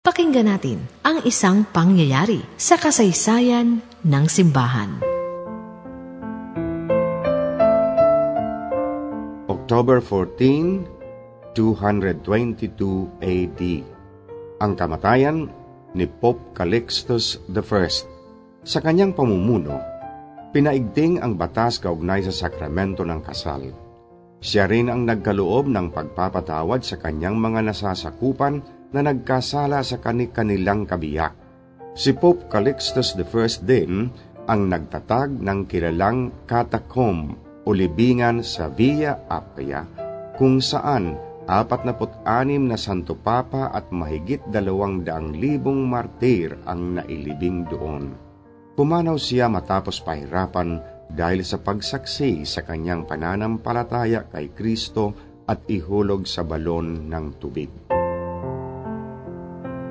Pakinggan natin ang isang pangyayari sa kasaysayan ng simbahan. October 14, 222 AD. Ang kamatayan ni Pope Calixtus I. Sa kanyang pamumuno, pinaigting ang batas kaugnay sa sakramento ng kasal. Siya rin ang nagkaloob ng pagpapatawad sa kanyang mga nasasakupan na nagkasala sa kani-kanilang kabiyak. Si Pope Calixtus I din ang nagtatag ng kilalang catacomb o libingan sa Via Appia kung saan 46 na Santo Papa at mahigit dalawang daang libong martir ang nailibing doon. Pumanaw siya matapos pahirapan dahil sa pagsaksi sa kanyang pananampalataya kay Kristo at ihulog sa balon ng tubig.